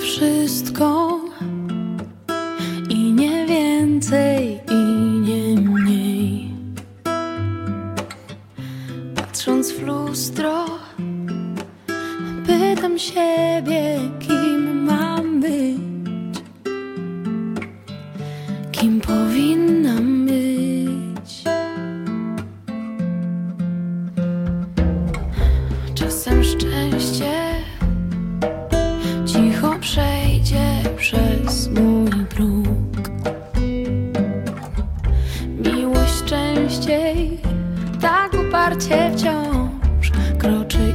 wszystko i nie więcej i nie mniej. Patrząc w lustro, pytam siebie, kim mam być, kim powinnam być. Czasem szczęście tak uparcie wciąż kroczy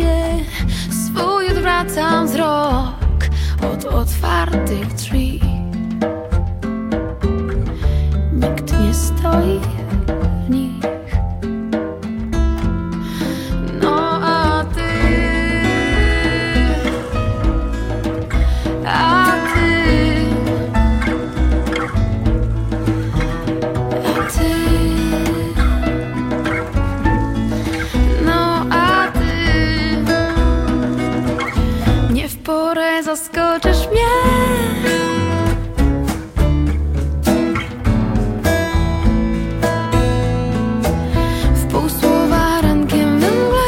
mnie. Swój odwracam wzrok Od otwartych drzwi. zaskoczysz mnie. W pół słowa rankiem we mgle.